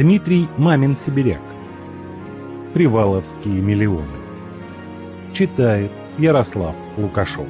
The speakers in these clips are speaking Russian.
Дмитрий Мамин-Сибиряк. Приваловские миллионы. Читает Ярослав Лукашов.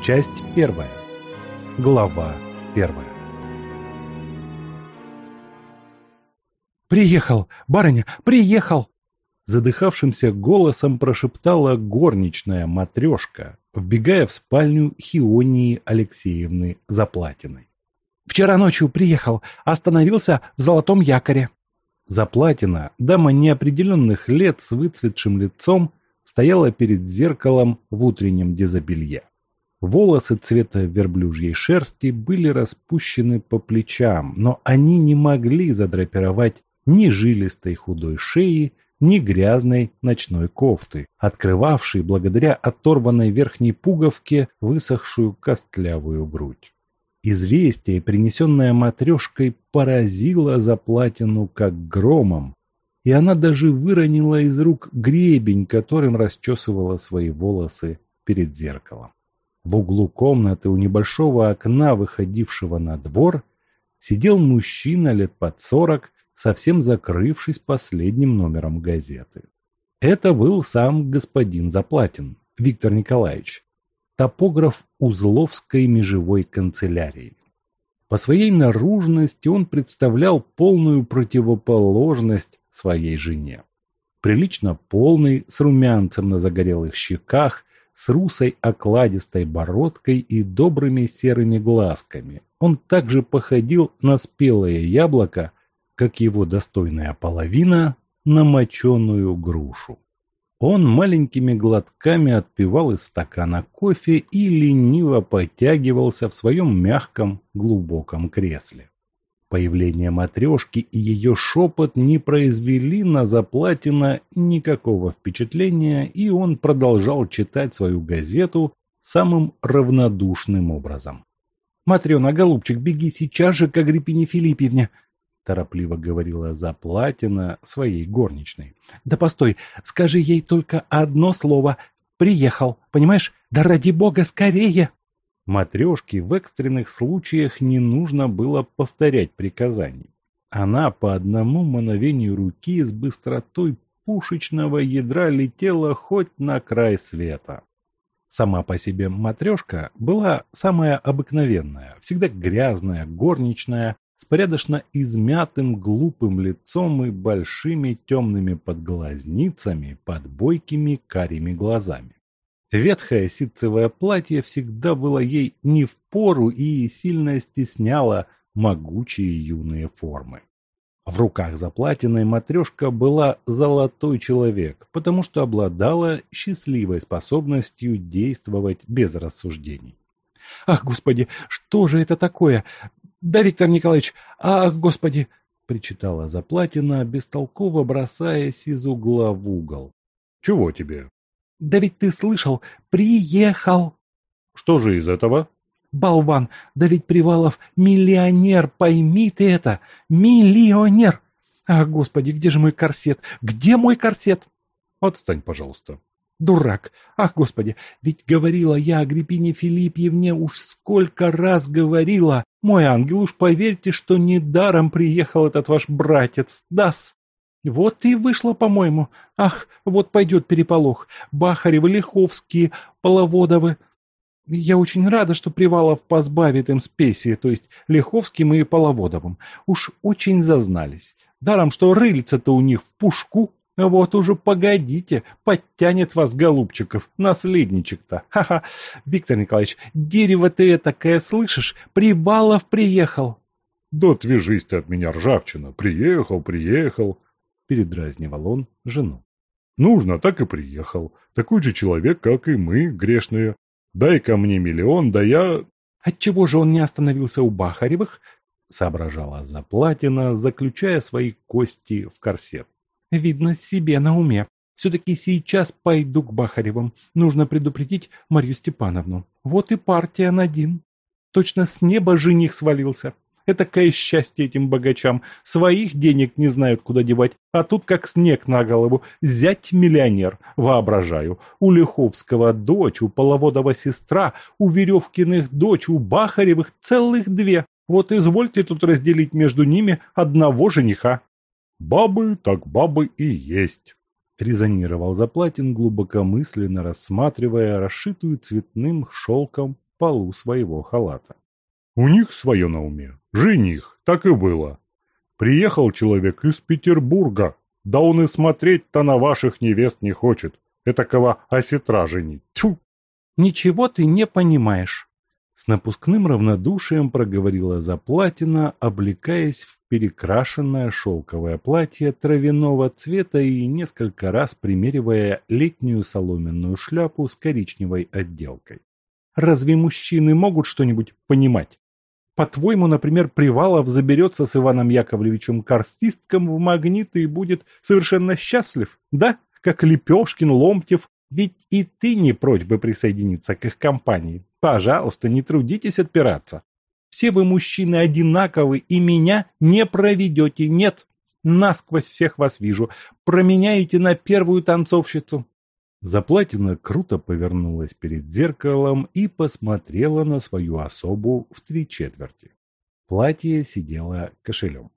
Часть первая. Глава первая. «Приехал! Барыня, приехал!» Задыхавшимся голосом прошептала горничная матрешка, вбегая в спальню Хионии Алексеевны Заплатиной. «Вчера ночью приехал, остановился в Золотом якоре». Заплатина, дама неопределенных лет с выцветшим лицом, стояла перед зеркалом в утреннем дезобелье. Волосы цвета верблюжьей шерсти были распущены по плечам, но они не могли задрапировать ни жилистой худой шеи, ни грязной ночной кофты, открывавшей благодаря оторванной верхней пуговке высохшую костлявую грудь. Известие, принесенное матрешкой, поразило заплатину как громом, и она даже выронила из рук гребень, которым расчесывала свои волосы перед зеркалом. В углу комнаты у небольшого окна, выходившего на двор, сидел мужчина лет под сорок, совсем закрывшись последним номером газеты. Это был сам господин Заплатин, Виктор Николаевич, топограф Узловской межевой канцелярии. По своей наружности он представлял полную противоположность своей жене. Прилично полный, с румянцем на загорелых щеках, с русой окладистой бородкой и добрыми серыми глазками. Он также походил на спелое яблоко, как его достойная половина, на моченую грушу. Он маленькими глотками отпивал из стакана кофе и лениво потягивался в своем мягком, глубоком кресле. Появление матрешки и ее шепот не произвели на Заплатина никакого впечатления, и он продолжал читать свою газету самым равнодушным образом. «Матрена, голубчик, беги сейчас же к Агриппине Филиппевне торопливо говорила Заплатина своей горничной. Да постой, скажи ей только одно слово. Приехал, понимаешь? Да ради бога, скорее! Матрешке в экстренных случаях не нужно было повторять приказаний. Она по одному мановению руки с быстротой пушечного ядра летела хоть на край света. Сама по себе матрешка была самая обыкновенная, всегда грязная, горничная, с порядочно измятым глупым лицом и большими темными подглазницами под бойкими карими глазами. Ветхое ситцевое платье всегда было ей не в пору и сильно стесняло могучие юные формы. В руках заплатиной матрешка была золотой человек, потому что обладала счастливой способностью действовать без рассуждений. «Ах, Господи, что же это такое? Да, Виктор Николаевич, ах, господи!» — причитала Заплатина, бестолково бросаясь из угла в угол. «Чего тебе?» «Да ведь ты слышал, приехал!» «Что же из этого?» «Болван, да ведь Привалов миллионер, пойми ты это! Миллионер! Ах, господи, где же мой корсет? Где мой корсет?» «Отстань, пожалуйста!» Дурак! Ах, господи! Ведь говорила я Агриппине Филиппьевне уж сколько раз говорила! Мой ангел, уж поверьте, что недаром приехал этот ваш братец, дас! Вот и вышло, по-моему. Ах, вот пойдет переполох. Бахаревы, Лиховские, Половодовы. Я очень рада, что Привалов позбавит им спеси, то есть Лиховским и Половодовым. Уж очень зазнались. Даром, что рыльца-то у них в пушку, вот уже погодите, подтянет вас, голубчиков, наследничек-то. Ха-ха, Виктор Николаевич, дерево ты такое слышишь? Прибалов приехал. Да отвяжись ты от меня, ржавчина. Приехал, приехал. Передразнивал он жену. Нужно, так и приехал. Такой же человек, как и мы, грешные. дай ко мне миллион, да я... Отчего же он не остановился у Бахаревых? Соображала Заплатина, заключая свои кости в корсет. Видно, себе на уме. Все-таки сейчас пойду к Бахаревым. Нужно предупредить Марью Степановну. Вот и партия на один. Точно с неба жених свалился. Этакое счастье этим богачам. Своих денег не знают, куда девать. А тут как снег на голову. Зять миллионер. Воображаю. У Лиховского дочь, у Половодова сестра, у Веревкиных дочь, у Бахаревых целых две. Вот извольте тут разделить между ними одного жениха. Бабы так бабы и есть, резонировал Заплатин, глубокомысленно рассматривая расшитую цветным шелком полу своего халата. У них свое на уме. Жених, так и было. Приехал человек из Петербурга, да он и смотреть-то на ваших невест не хочет. Этакого осетра женить. Тьфу! Ничего ты не понимаешь. С напускным равнодушием проговорила Заплатина, облекаясь в перекрашенное шелковое платье травяного цвета и несколько раз примеривая летнюю соломенную шляпу с коричневой отделкой. «Разве мужчины могут что-нибудь понимать? По-твоему, например, Привалов заберется с Иваном Яковлевичем Карфистком в магниты и будет совершенно счастлив, да? Как Лепешкин, Ломтев. Ведь и ты не прочь бы присоединиться к их компании. Пожалуйста, не трудитесь отпираться. Все вы мужчины одинаковы и меня не проведете, нет. Насквозь всех вас вижу. Променяете на первую танцовщицу. Заплатина круто повернулась перед зеркалом и посмотрела на свою особу в три четверти. Платье сидело кошелем.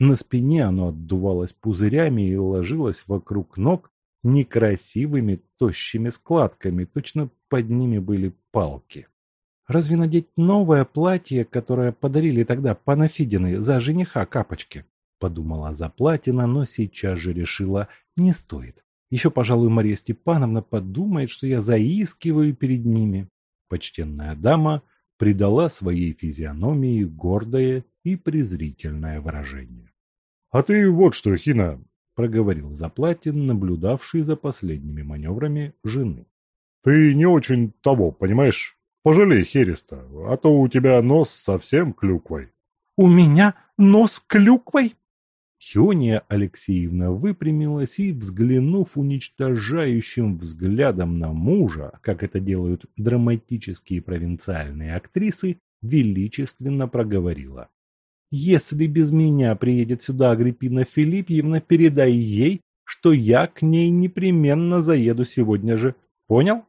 На спине оно отдувалось пузырями и ложилось вокруг ног, некрасивыми тощими складками, точно под ними были палки. Разве надеть новое платье, которое подарили тогда Панафидины за жениха капочки? Подумала Заплатина, но сейчас же решила, не стоит. Еще, пожалуй, Мария Степановна подумает, что я заискиваю перед ними. Почтенная дама придала своей физиономии гордое и презрительное выражение. — А ты вот что, Хина, проговорил Заплатин, наблюдавший за последними маневрами жены. «Ты не очень того, понимаешь? Пожалей Хереста, а то у тебя нос совсем клюквой». «У меня нос клюквой?» Хиония Алексеевна выпрямилась и, взглянув уничтожающим взглядом на мужа, как это делают драматические провинциальные актрисы, величественно проговорила. Если без меня приедет сюда Агриппина Филиппьевна, передай ей, что я к ней непременно заеду сегодня же. Понял?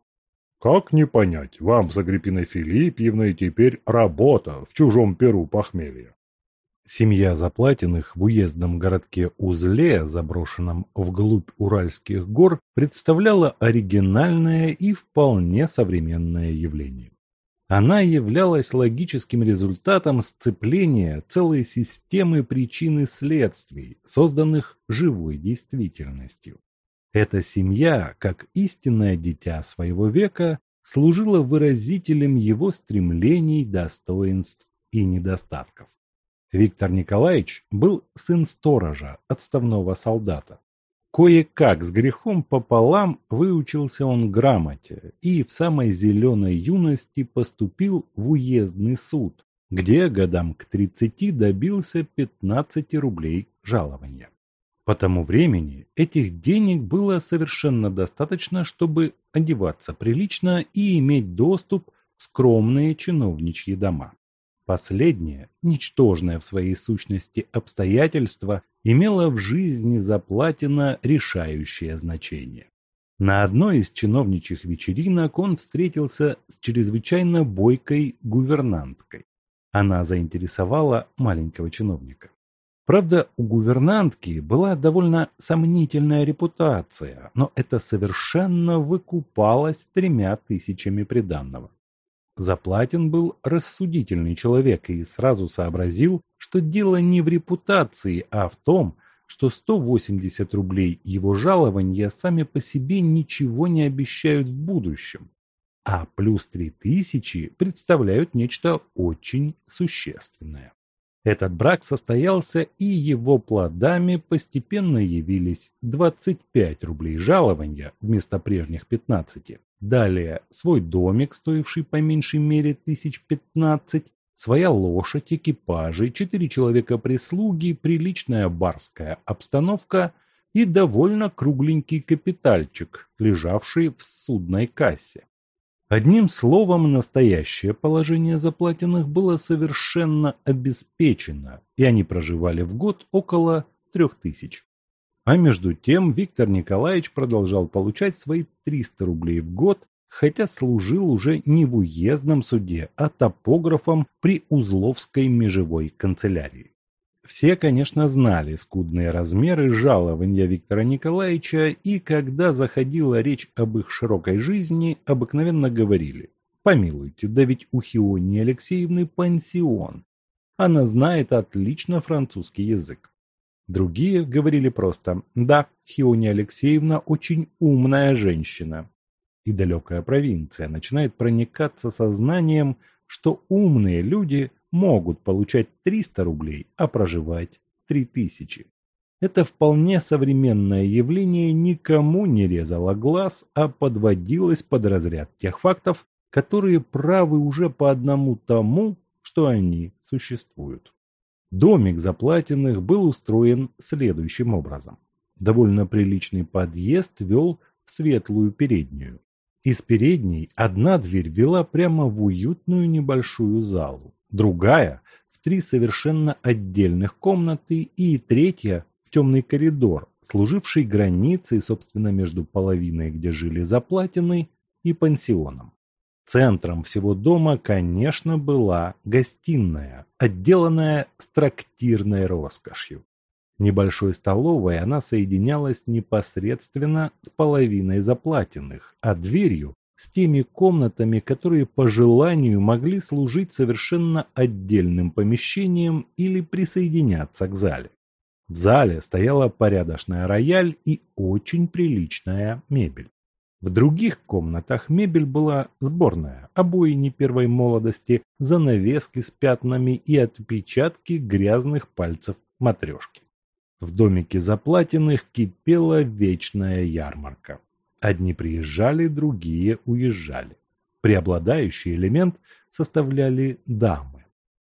Как не понять, вам с Агриппиной Филиппьевной теперь работа в чужом перу похмелья. Семья Заплатиных в уездном городке Узле, заброшенном вглубь Уральских гор, представляла оригинальное и вполне современное явление. Она являлась логическим результатом сцепления целой системы причин и следствий, созданных живой действительностью. Эта семья, как истинное дитя своего века, служила выразителем его стремлений, достоинств и недостатков. Виктор Николаевич был сын сторожа, отставного солдата. Кое-как с грехом пополам выучился он грамоте и в самой зеленой юности поступил в уездный суд, где годам к 30 добился 15 рублей жалования. По тому времени этих денег было совершенно достаточно, чтобы одеваться прилично и иметь доступ в скромные чиновничьи дома. Последнее, ничтожное в своей сущности обстоятельство, имело в жизни Заплатина решающее значение. На одной из чиновничьих вечеринок он встретился с чрезвычайно бойкой гувернанткой. Она заинтересовала маленького чиновника. Правда, у гувернантки была довольно сомнительная репутация, но это совершенно выкупалось тремя тысячами приданного. Заплатин был рассудительный человек и сразу сообразил, что дело не в репутации, а в том, что 180 рублей его жалования сами по себе ничего не обещают в будущем, а плюс 3000 представляют нечто очень существенное. Этот брак состоялся, и его плодами постепенно явились 25 рублей жалования вместо прежних 15. Далее свой домик, стоивший по меньшей мере тысяч пятнадцать, своя лошадь, экипажи, четыре человека прислуги, приличная барская обстановка и довольно кругленький капитальчик, лежавший в судной кассе. Одним словом, настоящее положение заплатенных было совершенно обеспечено, и они проживали в год около трех тысяч. А между тем Виктор Николаевич продолжал получать свои 300 рублей в год, хотя служил уже не в уездном суде, а топографом при Узловской межевой канцелярии. Все, конечно, знали скудные размеры жалования Виктора Николаевича, и когда заходила речь об их широкой жизни, обыкновенно говорили «Помилуйте, да ведь у Хионии Алексеевны пансион. Она знает отлично французский язык». Другие говорили просто «Да, Хиония Алексеевна очень умная женщина». И далекая провинция начинает проникаться сознанием, что умные люди могут получать 300 рублей, а проживать 3000. Это вполне современное явление никому не резало глаз, а подводилось под разряд тех фактов, которые правы уже по одному тому, что они существуют. Домик Заплатиных был устроен следующим образом. Довольно приличный подъезд вел в светлую переднюю. Из передней одна дверь вела прямо в уютную небольшую залу другая в три совершенно отдельных комнаты и третья в темный коридор, служивший границей, собственно, между половиной, где жили заплатины, и пансионом. Центром всего дома, конечно, была гостиная, отделанная с трактирной роскошью. Небольшой столовой она соединялась непосредственно с половиной заплатенных, а дверью с теми комнатами, которые по желанию могли служить совершенно отдельным помещением или присоединяться к зале. В зале стояла порядочная рояль и очень приличная мебель. В других комнатах мебель была сборная, обои не первой молодости, занавески с пятнами и отпечатки грязных пальцев матрешки. В домике заплатенных кипела вечная ярмарка. Одни приезжали, другие уезжали. Преобладающий элемент составляли дамы.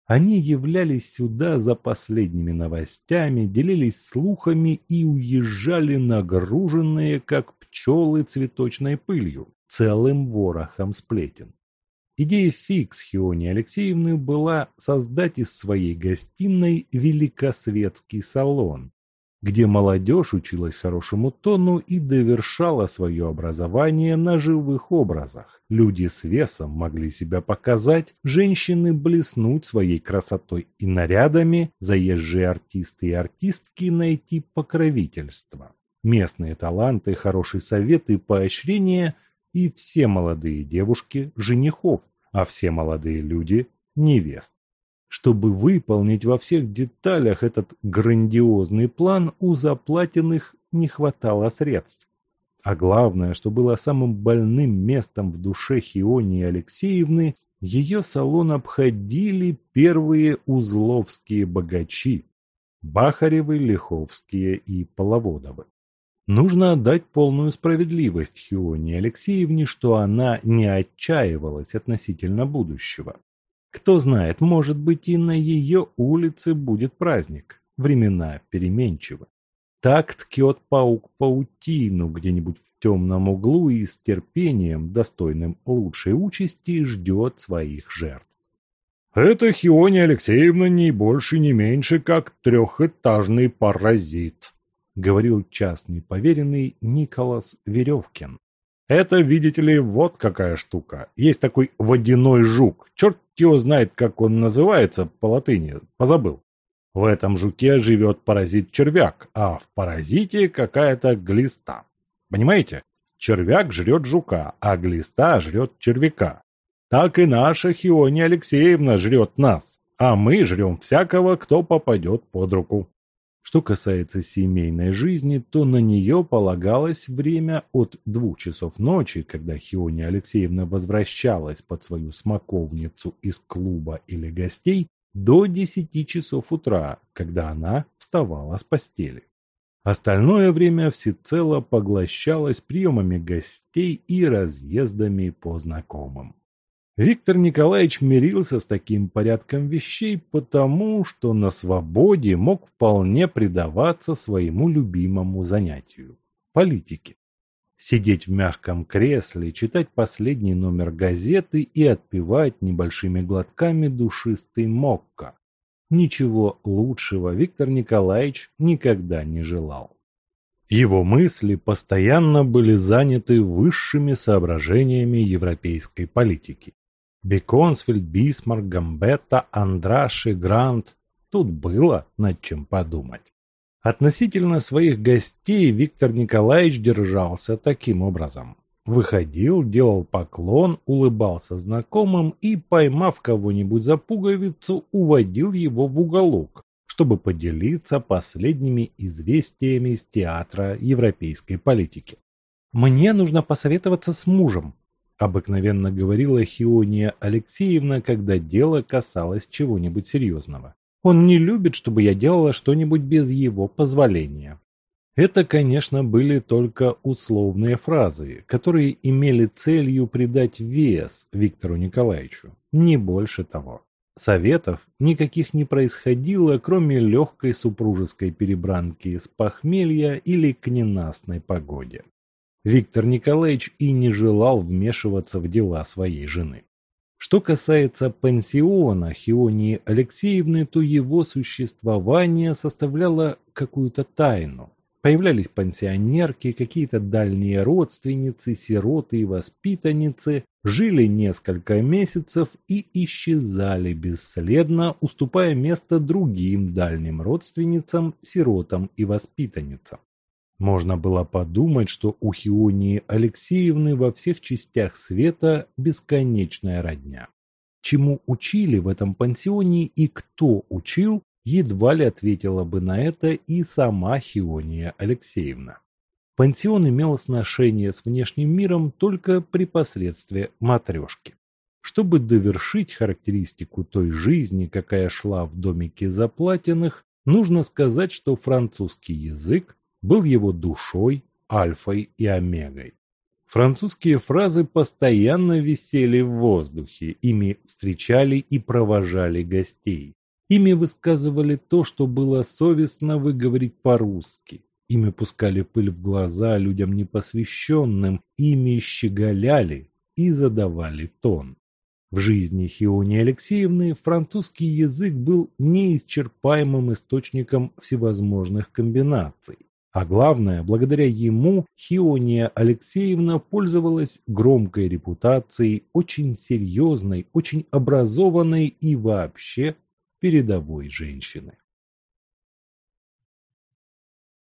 Они являлись сюда за последними новостями, делились слухами и уезжали нагруженные, как пчелы, цветочной пылью, целым ворохом сплетен. Идея фикс Хиони Алексеевны была создать из своей гостиной великосветский салон, где молодежь училась хорошему тону и довершала свое образование на живых образах. Люди с весом могли себя показать, женщины блеснуть своей красотой и нарядами, заезжие артисты и артистки найти покровительство. Местные таланты, хороший совет и поощрение и все молодые девушки – женихов, а все молодые люди – невест. Чтобы выполнить во всех деталях этот грандиозный план, у заплатенных не хватало средств. А главное, что было самым больным местом в душе Хионии Алексеевны, ее салон обходили первые узловские богачи – Бахаревы, Лиховские и Половодовы. Нужно отдать полную справедливость Хионе Алексеевне, что она не отчаивалась относительно будущего. Кто знает, может быть и на ее улице будет праздник. Времена переменчивы. Так ткет паук паутину где-нибудь в темном углу и с терпением, достойным лучшей участи, ждет своих жертв. Это Хиония Алексеевна не больше, не меньше, как трехэтажный паразит, говорил частный поверенный Николас Веревкин. Это, видите ли, вот какая штука. Есть такой водяной жук. Черт его знает, как он называется по латыни. Позабыл. В этом жуке живет паразит-червяк, а в паразите какая-то глиста. Понимаете? Червяк жрет жука, а глиста жрет червяка. Так и наша Хиония Алексеевна жрет нас, а мы жрем всякого, кто попадет под руку. Что касается семейной жизни, то на нее полагалось время от двух часов ночи, когда Хиония Алексеевна возвращалась под свою смоковницу из клуба или гостей, до десяти часов утра, когда она вставала с постели. Остальное время всецело поглощалось приемами гостей и разъездами по знакомым. Виктор Николаевич мирился с таким порядком вещей, потому что на свободе мог вполне предаваться своему любимому занятию – политике. Сидеть в мягком кресле, читать последний номер газеты и отпивать небольшими глотками душистый мокко. Ничего лучшего Виктор Николаевич никогда не желал. Его мысли постоянно были заняты высшими соображениями европейской политики. Беконсфильд, Бисмарк, Гамбетта, Андраши, Грант. Тут было над чем подумать. Относительно своих гостей Виктор Николаевич держался таким образом. Выходил, делал поклон, улыбался знакомым и, поймав кого-нибудь за пуговицу, уводил его в уголок, чтобы поделиться последними известиями из театра европейской политики. «Мне нужно посоветоваться с мужем», – обыкновенно говорила Хиония Алексеевна, когда дело касалось чего-нибудь серьезного. «Он не любит, чтобы я делала что-нибудь без его позволения». Это, конечно, были только условные фразы, которые имели целью придать вес Виктору Николаевичу, не больше того. Советов никаких не происходило, кроме легкой супружеской перебранки с похмелья или к ненастной погоде. Виктор Николаевич и не желал вмешиваться в дела своей жены. Что касается пансиона Хионии Алексеевны, то его существование составляло какую-то тайну. Появлялись пансионерки, какие-то дальние родственницы, сироты и воспитанницы, жили несколько месяцев и исчезали бесследно, уступая место другим дальним родственницам, сиротам и воспитанницам. Можно было подумать, что у Хионии Алексеевны во всех частях света бесконечная родня. Чему учили в этом пансионе и кто учил, едва ли ответила бы на это и сама Хиония Алексеевна. Пансион имел сношение с внешним миром только при посредстве матрешки. Чтобы довершить характеристику той жизни, какая шла в домике Заплатиных, нужно сказать, что французский язык был его душой, альфой и омегой. Французские фразы постоянно висели в воздухе, ими встречали и провожали гостей. Ими высказывали то, что было совестно выговорить по-русски. Ими пускали пыль в глаза людям непосвященным, ими щеголяли и задавали тон. В жизни Хиони Алексеевны французский язык был неисчерпаемым источником всевозможных комбинаций. А главное, благодаря ему Хиония Алексеевна пользовалась громкой репутацией, очень серьезной, очень образованной и вообще передовой женщины.